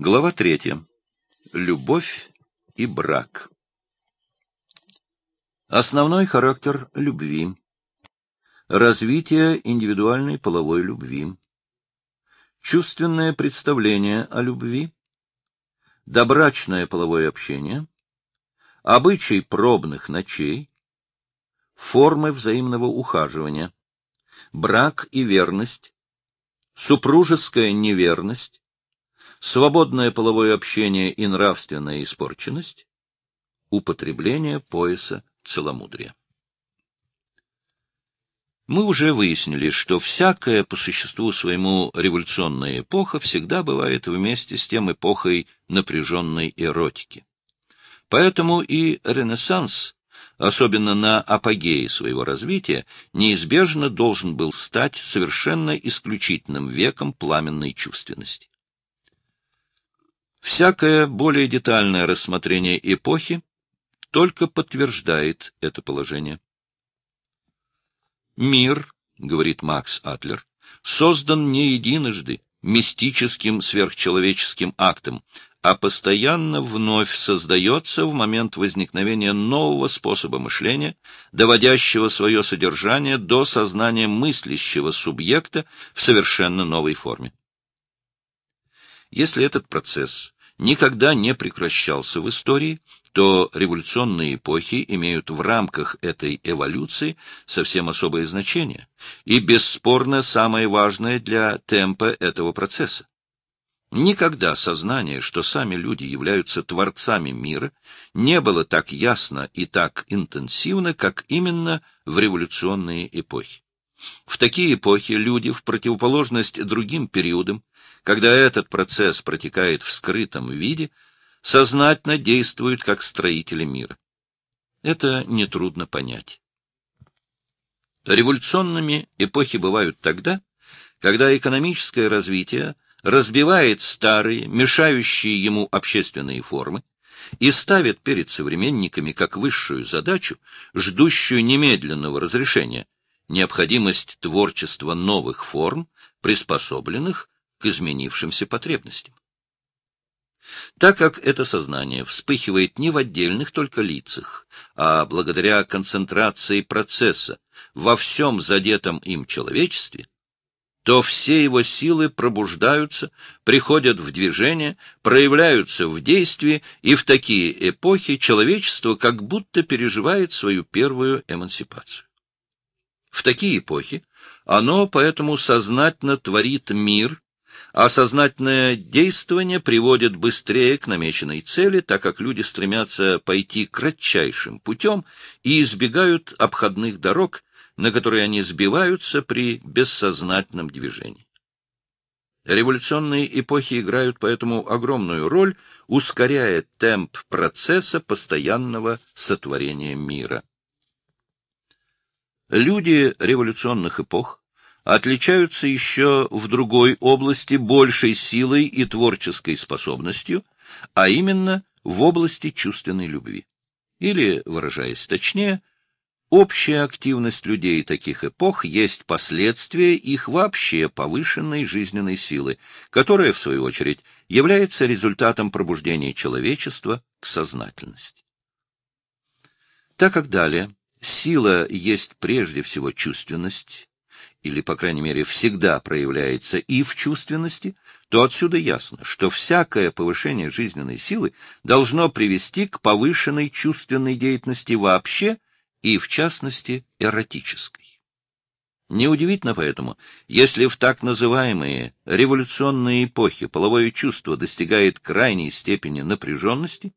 Глава третья. Любовь и брак. Основной характер любви. Развитие индивидуальной половой любви. Чувственное представление о любви. Добрачное половое общение. Обычай пробных ночей. Формы взаимного ухаживания. Брак и верность. Супружеская неверность свободное половое общение и нравственная испорченность, употребление пояса целомудрия. Мы уже выяснили, что всякая по существу своему революционная эпоха всегда бывает вместе с тем эпохой напряженной эротики. Поэтому и Ренессанс, особенно на апогее своего развития, неизбежно должен был стать совершенно исключительным веком пламенной чувственности. Всякое более детальное рассмотрение эпохи только подтверждает это положение. Мир, говорит Макс Атлер, создан не единожды мистическим сверхчеловеческим актом, а постоянно вновь создается в момент возникновения нового способа мышления, доводящего свое содержание до сознания мыслящего субъекта в совершенно новой форме. Если этот процесс никогда не прекращался в истории, то революционные эпохи имеют в рамках этой эволюции совсем особое значение и, бесспорно, самое важное для темпа этого процесса. Никогда сознание, что сами люди являются творцами мира, не было так ясно и так интенсивно, как именно в революционные эпохи. В такие эпохи люди, в противоположность другим периодам, когда этот процесс протекает в скрытом виде, сознательно действуют как строители мира. Это нетрудно понять. Революционными эпохи бывают тогда, когда экономическое развитие разбивает старые, мешающие ему общественные формы, и ставит перед современниками как высшую задачу, ждущую немедленного разрешения, необходимость творчества новых форм, приспособленных к изменившимся потребностям. Так как это сознание вспыхивает не в отдельных только лицах, а благодаря концентрации процесса во всем задетом им человечестве, то все его силы пробуждаются, приходят в движение, проявляются в действии, и в такие эпохи человечество как будто переживает свою первую эмансипацию. В такие эпохи оно поэтому сознательно творит мир, а сознательное действование приводит быстрее к намеченной цели, так как люди стремятся пойти кратчайшим путем и избегают обходных дорог, на которые они сбиваются при бессознательном движении. Революционные эпохи играют поэтому огромную роль, ускоряя темп процесса постоянного сотворения мира. Люди революционных эпох отличаются еще в другой области большей силой и творческой способностью, а именно в области чувственной любви. Или, выражаясь точнее, общая активность людей таких эпох есть последствие их вообще повышенной жизненной силы, которая, в свою очередь, является результатом пробуждения человечества к сознательности. Так как далее сила есть прежде всего чувственность, или, по крайней мере, всегда проявляется и в чувственности, то отсюда ясно, что всякое повышение жизненной силы должно привести к повышенной чувственной деятельности вообще и, в частности, эротической. Неудивительно поэтому, если в так называемые революционные эпохи половое чувство достигает крайней степени напряженности,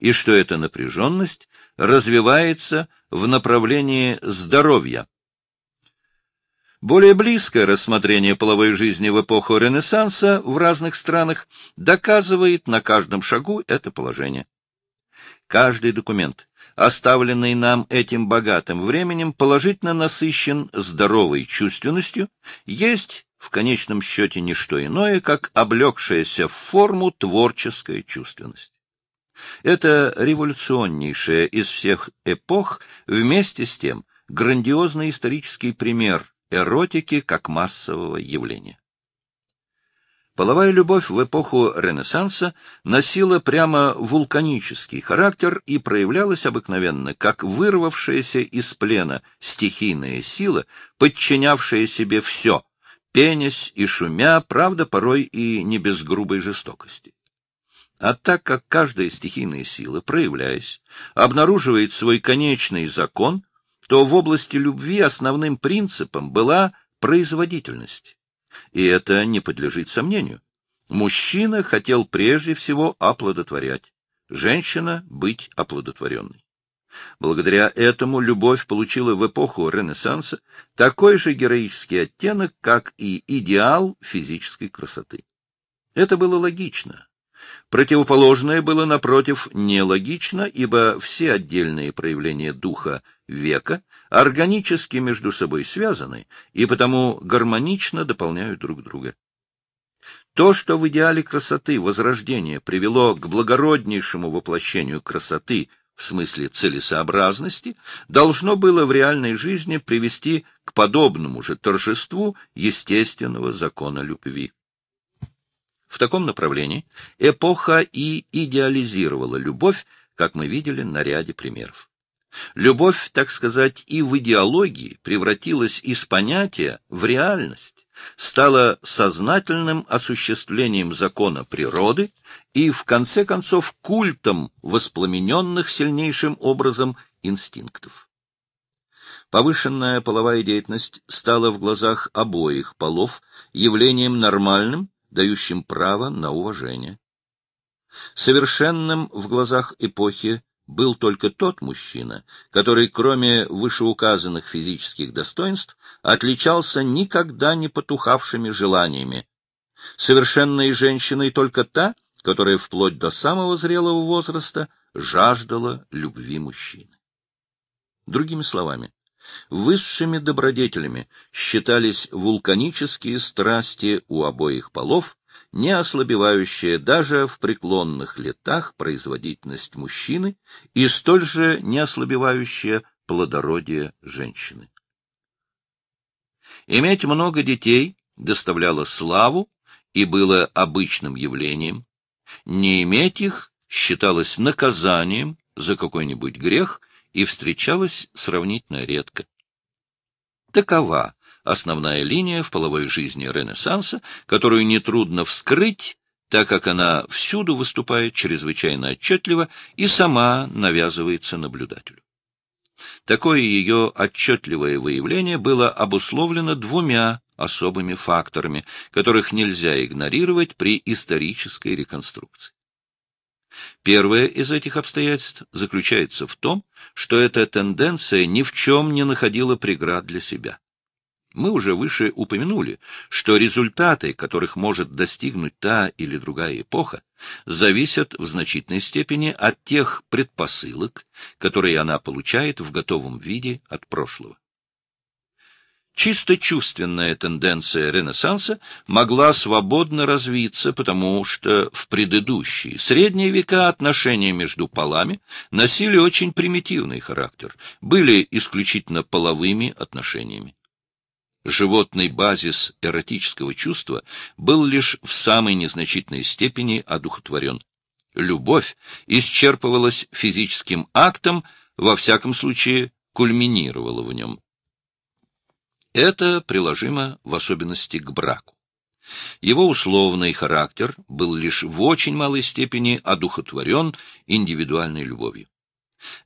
и что эта напряженность развивается в направлении здоровья. Более близкое рассмотрение половой жизни в эпоху Ренессанса в разных странах доказывает на каждом шагу это положение. Каждый документ, оставленный нам этим богатым временем, положительно насыщен здоровой чувственностью, есть в конечном счете не что иное, как облегшаяся в форму творческая чувственность. Это революционнейшая из всех эпох, вместе с тем грандиозный исторический пример эротики как массового явления. Половая любовь в эпоху Ренессанса носила прямо вулканический характер и проявлялась обыкновенно как вырвавшаяся из плена стихийная сила, подчинявшая себе все, пенясь и шумя, правда, порой и не без грубой жестокости. А так как каждая стихийная сила, проявляясь, обнаруживает свой конечный закон, то в области любви основным принципом была производительность и это не подлежит сомнению. Мужчина хотел прежде всего оплодотворять, женщина — быть оплодотворенной. Благодаря этому любовь получила в эпоху Ренессанса такой же героический оттенок, как и идеал физической красоты. Это было логично. Противоположное было, напротив, нелогично, ибо все отдельные проявления духа века органически между собой связаны и потому гармонично дополняют друг друга. То, что в идеале красоты возрождение привело к благороднейшему воплощению красоты в смысле целесообразности, должно было в реальной жизни привести к подобному же торжеству естественного закона любви. В таком направлении эпоха и идеализировала любовь, как мы видели на ряде примеров. Любовь, так сказать, и в идеологии превратилась из понятия в реальность, стала сознательным осуществлением закона природы и, в конце концов, культом воспламененных сильнейшим образом инстинктов. Повышенная половая деятельность стала в глазах обоих полов явлением нормальным, дающим право на уважение. Совершенным в глазах эпохи был только тот мужчина, который, кроме вышеуказанных физических достоинств, отличался никогда не потухавшими желаниями. Совершенной женщиной только та, которая вплоть до самого зрелого возраста жаждала любви мужчины. Другими словами, Высшими добродетелями считались вулканические страсти у обоих полов, не ослабевающая даже в преклонных летах производительность мужчины и столь же не ослабевающая плодородие женщины. Иметь много детей доставляло славу и было обычным явлением. Не иметь их считалось наказанием за какой-нибудь грех и встречалась сравнительно редко. Такова основная линия в половой жизни Ренессанса, которую нетрудно вскрыть, так как она всюду выступает чрезвычайно отчетливо и сама навязывается наблюдателю. Такое ее отчетливое выявление было обусловлено двумя особыми факторами, которых нельзя игнорировать при исторической реконструкции. Первое из этих обстоятельств заключается в том, что эта тенденция ни в чем не находила преград для себя. Мы уже выше упомянули, что результаты, которых может достигнуть та или другая эпоха, зависят в значительной степени от тех предпосылок, которые она получает в готовом виде от прошлого. Чисто чувственная тенденция Ренессанса могла свободно развиться, потому что в предыдущие средние века отношения между полами носили очень примитивный характер, были исключительно половыми отношениями. Животный базис эротического чувства был лишь в самой незначительной степени одухотворен. Любовь исчерпывалась физическим актом, во всяком случае кульминировала в нем. Это приложимо в особенности к браку. Его условный характер был лишь в очень малой степени одухотворен индивидуальной любовью.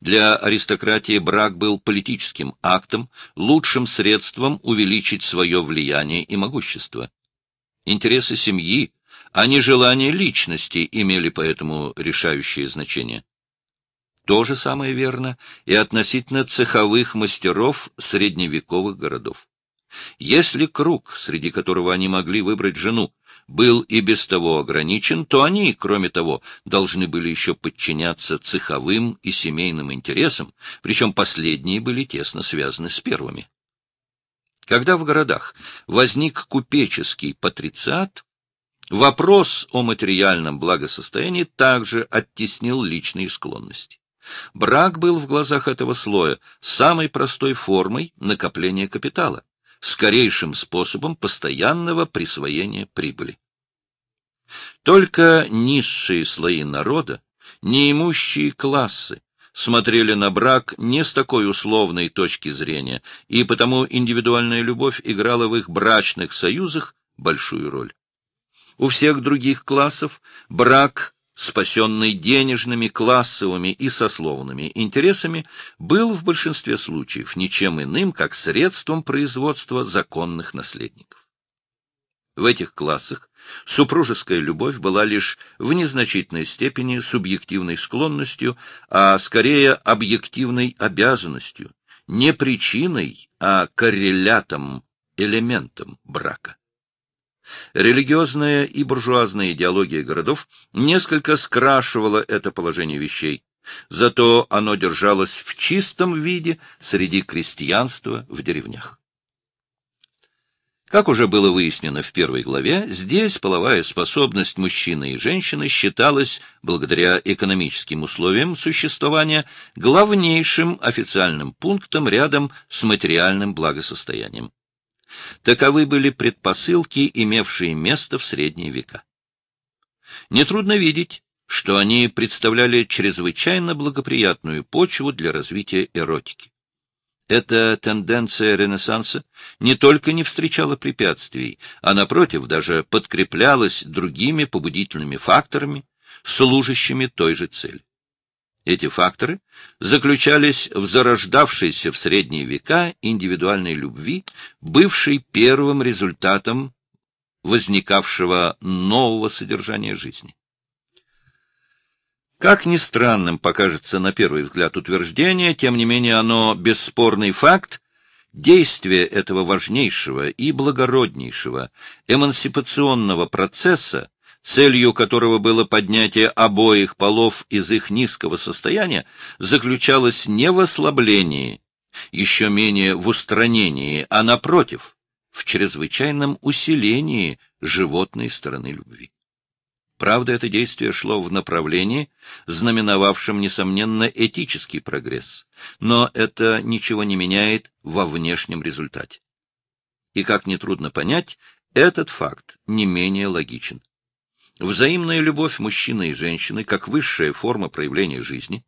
Для аристократии брак был политическим актом, лучшим средством увеличить свое влияние и могущество. Интересы семьи, а не желания личности имели поэтому решающее значение. То же самое верно и относительно цеховых мастеров средневековых городов. Если круг, среди которого они могли выбрать жену, был и без того ограничен, то они, кроме того, должны были еще подчиняться цеховым и семейным интересам, причем последние были тесно связаны с первыми. Когда в городах возник купеческий патрициат, вопрос о материальном благосостоянии также оттеснил личные склонности. Брак был в глазах этого слоя самой простой формой накопления капитала скорейшим способом постоянного присвоения прибыли. Только низшие слои народа, неимущие классы, смотрели на брак не с такой условной точки зрения, и потому индивидуальная любовь играла в их брачных союзах большую роль. У всех других классов брак, спасенный денежными, классовыми и сословными интересами, был в большинстве случаев ничем иным, как средством производства законных наследников. В этих классах Супружеская любовь была лишь в незначительной степени субъективной склонностью, а скорее объективной обязанностью, не причиной, а коррелятом, элементом брака. Религиозная и буржуазная идеология городов несколько скрашивала это положение вещей, зато оно держалось в чистом виде среди крестьянства в деревнях. Как уже было выяснено в первой главе, здесь половая способность мужчины и женщины считалась, благодаря экономическим условиям существования, главнейшим официальным пунктом рядом с материальным благосостоянием. Таковы были предпосылки, имевшие место в средние века. Нетрудно видеть, что они представляли чрезвычайно благоприятную почву для развития эротики. Эта тенденция Ренессанса не только не встречала препятствий, а, напротив, даже подкреплялась другими побудительными факторами, служащими той же цели. Эти факторы заключались в зарождавшейся в средние века индивидуальной любви, бывшей первым результатом возникавшего нового содержания жизни. Как ни странным покажется на первый взгляд утверждение, тем не менее оно бесспорный факт, действие этого важнейшего и благороднейшего эмансипационного процесса, целью которого было поднятие обоих полов из их низкого состояния, заключалось не в ослаблении, еще менее в устранении, а напротив, в чрезвычайном усилении животной стороны любви. Правда, это действие шло в направлении, знаменовавшем, несомненно, этический прогресс, но это ничего не меняет во внешнем результате. И, как нетрудно понять, этот факт не менее логичен. Взаимная любовь мужчины и женщины, как высшая форма проявления жизни,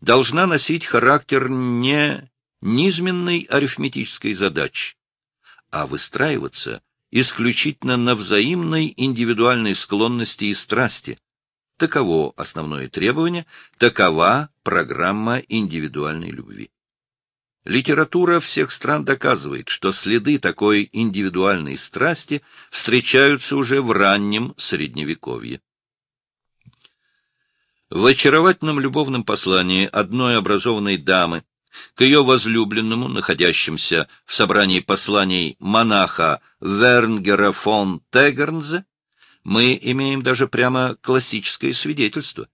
должна носить характер не низменной арифметической задачи, а выстраиваться исключительно на взаимной индивидуальной склонности и страсти. Таково основное требование, такова программа индивидуальной любви. Литература всех стран доказывает, что следы такой индивидуальной страсти встречаются уже в раннем Средневековье. В очаровательном любовном послании одной образованной дамы к ее возлюбленному, находящемуся в собрании посланий монаха Вернгера фон Тегернзе, мы имеем даже прямо классическое свидетельство.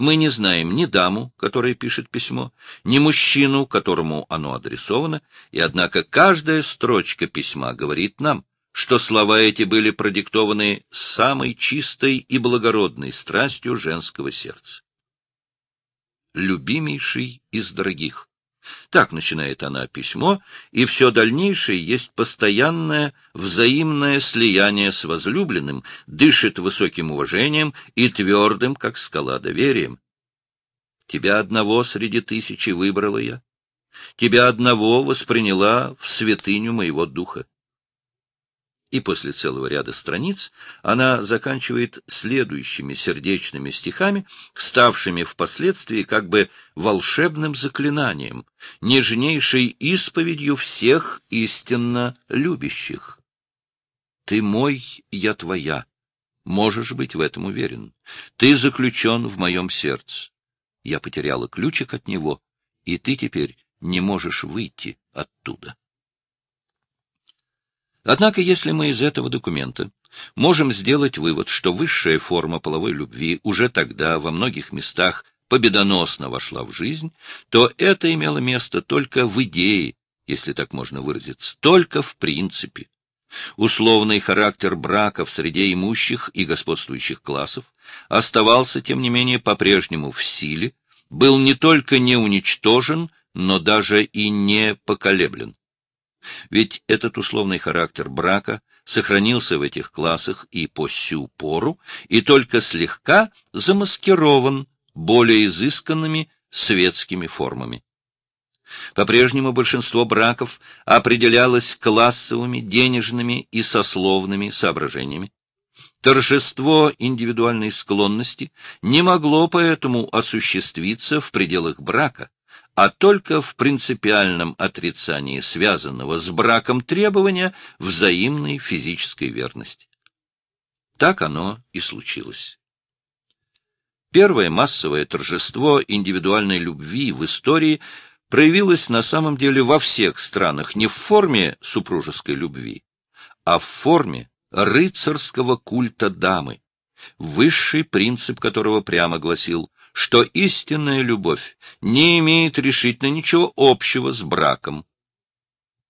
Мы не знаем ни даму, которая пишет письмо, ни мужчину, которому оно адресовано, и однако каждая строчка письма говорит нам, что слова эти были продиктованы самой чистой и благородной страстью женского сердца любимейший из дорогих. Так начинает она письмо, и все дальнейшее есть постоянное взаимное слияние с возлюбленным, дышит высоким уважением и твердым, как скала, доверием. Тебя одного среди тысячи выбрала я. Тебя одного восприняла в святыню моего духа и после целого ряда страниц она заканчивает следующими сердечными стихами, ставшими впоследствии как бы волшебным заклинанием, нежнейшей исповедью всех истинно любящих. «Ты мой, я твоя. Можешь быть в этом уверен. Ты заключен в моем сердце. Я потеряла ключик от него, и ты теперь не можешь выйти оттуда». Однако, если мы из этого документа можем сделать вывод, что высшая форма половой любви уже тогда во многих местах победоносно вошла в жизнь, то это имело место только в идее, если так можно выразиться, только в принципе. Условный характер брака в среде имущих и господствующих классов оставался, тем не менее, по-прежнему в силе, был не только не уничтожен, но даже и не поколеблен. Ведь этот условный характер брака сохранился в этих классах и по сю пору, и только слегка замаскирован более изысканными светскими формами. По-прежнему большинство браков определялось классовыми, денежными и сословными соображениями. Торжество индивидуальной склонности не могло поэтому осуществиться в пределах брака, а только в принципиальном отрицании связанного с браком требования взаимной физической верности. Так оно и случилось. Первое массовое торжество индивидуальной любви в истории проявилось на самом деле во всех странах не в форме супружеской любви, а в форме рыцарского культа дамы, высший принцип которого прямо гласил, что истинная любовь не имеет решительно ничего общего с браком.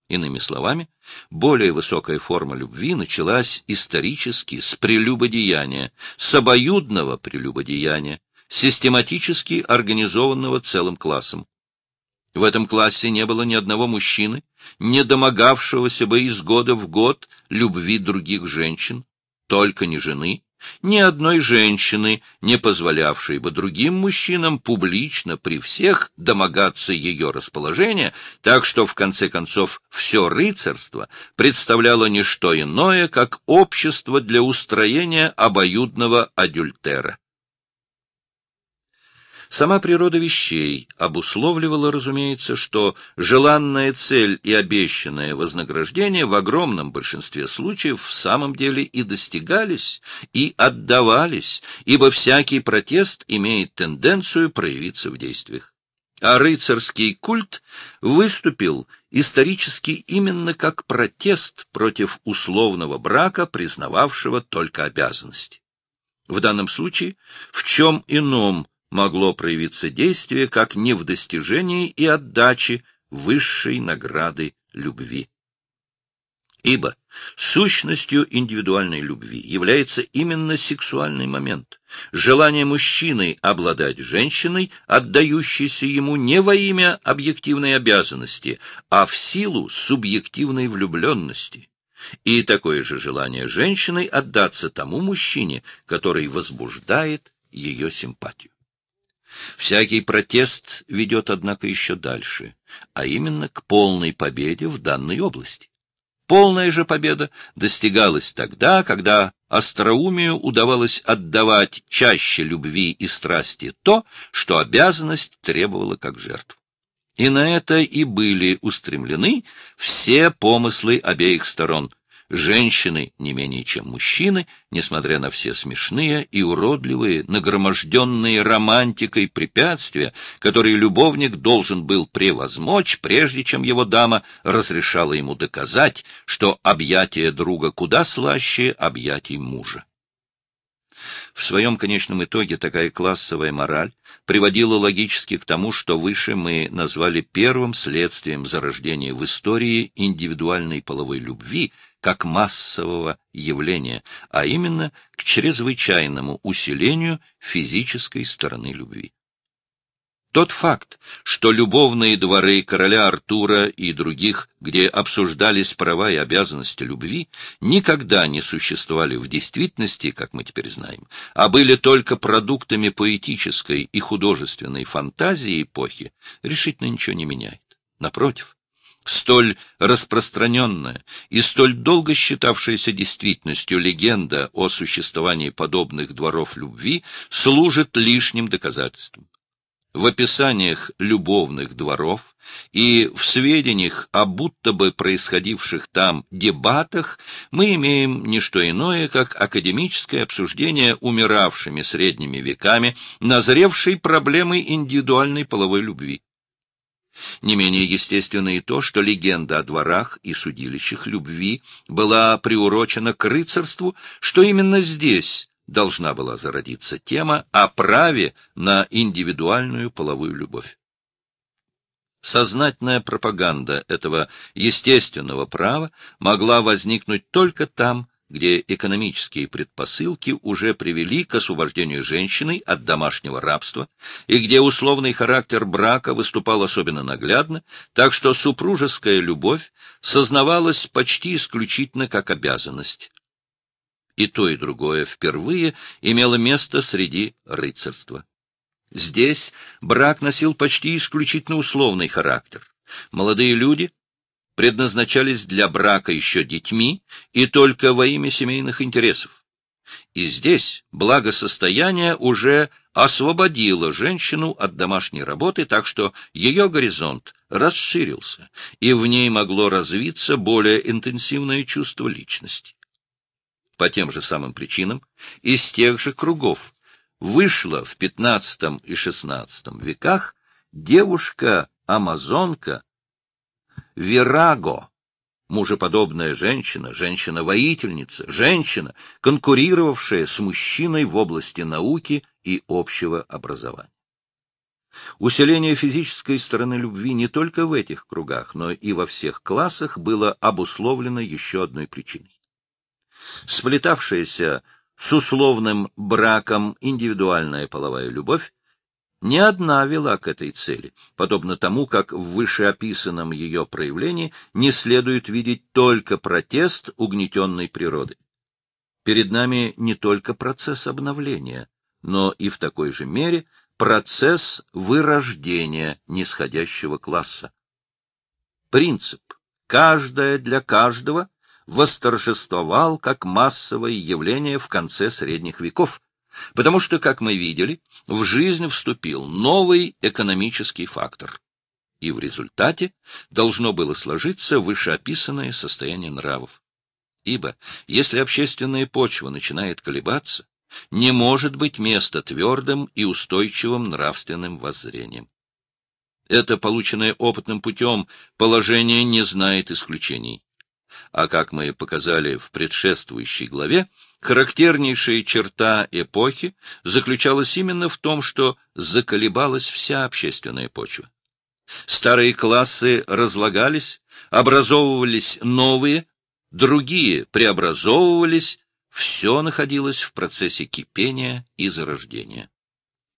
Иными словами, более высокая форма любви началась исторически с прелюбодеяния, с обоюдного прелюбодеяния, систематически организованного целым классом. В этом классе не было ни одного мужчины, не домогавшегося бы из года в год любви других женщин, только не жены, ни одной женщины, не позволявшей бы другим мужчинам публично при всех домогаться ее расположения, так что, в конце концов, все рыцарство представляло не что иное, как общество для устроения обоюдного адюльтера. Сама природа вещей обусловливала, разумеется, что желанная цель и обещанное вознаграждение в огромном большинстве случаев в самом деле и достигались, и отдавались, ибо всякий протест имеет тенденцию проявиться в действиях. А рыцарский культ выступил исторически именно как протест против условного брака, признававшего только обязанности. В данном случае в чем ином могло проявиться действие, как не в достижении и отдаче высшей награды любви. Ибо сущностью индивидуальной любви является именно сексуальный момент, желание мужчины обладать женщиной, отдающейся ему не во имя объективной обязанности, а в силу субъективной влюбленности. И такое же желание женщины отдаться тому мужчине, который возбуждает ее симпатию. Всякий протест ведет, однако, еще дальше, а именно к полной победе в данной области. Полная же победа достигалась тогда, когда остроумию удавалось отдавать чаще любви и страсти то, что обязанность требовала как жертву. И на это и были устремлены все помыслы обеих сторон, Женщины не менее чем мужчины, несмотря на все смешные и уродливые, нагроможденные романтикой препятствия, которые любовник должен был превозмочь, прежде чем его дама разрешала ему доказать, что объятие друга куда слаще объятий мужа. В своем конечном итоге такая классовая мораль приводила логически к тому, что выше мы назвали первым следствием зарождения в истории индивидуальной половой любви как массового явления, а именно к чрезвычайному усилению физической стороны любви. Тот факт, что любовные дворы короля Артура и других, где обсуждались права и обязанности любви, никогда не существовали в действительности, как мы теперь знаем, а были только продуктами поэтической и художественной фантазии эпохи, решительно ничего не меняет. Напротив, Столь распространенная и столь долго считавшаяся действительностью легенда о существовании подобных дворов любви служит лишним доказательством в описаниях любовных дворов и в сведениях о будто бы происходивших там дебатах мы имеем не что иное, как академическое обсуждение умиравшими средними веками назревшей проблемы индивидуальной половой любви. Не менее естественно и то, что легенда о дворах и судилищах любви была приурочена к рыцарству, что именно здесь должна была зародиться тема о праве на индивидуальную половую любовь. Сознательная пропаганда этого естественного права могла возникнуть только там, где экономические предпосылки уже привели к освобождению женщины от домашнего рабства, и где условный характер брака выступал особенно наглядно, так что супружеская любовь сознавалась почти исключительно как обязанность. И то, и другое впервые имело место среди рыцарства. Здесь брак носил почти исключительно условный характер. Молодые люди предназначались для брака еще детьми и только во имя семейных интересов. И здесь благосостояние уже освободило женщину от домашней работы, так что ее горизонт расширился, и в ней могло развиться более интенсивное чувство личности. По тем же самым причинам, из тех же кругов, вышла в XV и XVI веках девушка-амазонка Вираго, мужеподобная женщина, женщина-воительница, женщина, конкурировавшая с мужчиной в области науки и общего образования. Усиление физической стороны любви не только в этих кругах, но и во всех классах было обусловлено еще одной причиной. Сплетавшаяся с условным браком индивидуальная половая любовь не одна вела к этой цели, подобно тому, как в вышеописанном ее проявлении не следует видеть только протест угнетенной природы. Перед нами не только процесс обновления, но и в такой же мере процесс вырождения нисходящего класса. Принцип «каждое для каждого» восторжествовал как массовое явление в конце средних веков, Потому что, как мы видели, в жизнь вступил новый экономический фактор. И в результате должно было сложиться вышеописанное состояние нравов. Ибо, если общественная почва начинает колебаться, не может быть места твердым и устойчивым нравственным воззрением. Это, полученное опытным путем, положение не знает исключений. А как мы показали в предшествующей главе, Характернейшая черта эпохи заключалась именно в том, что заколебалась вся общественная почва. Старые классы разлагались, образовывались новые, другие преобразовывались, все находилось в процессе кипения и зарождения.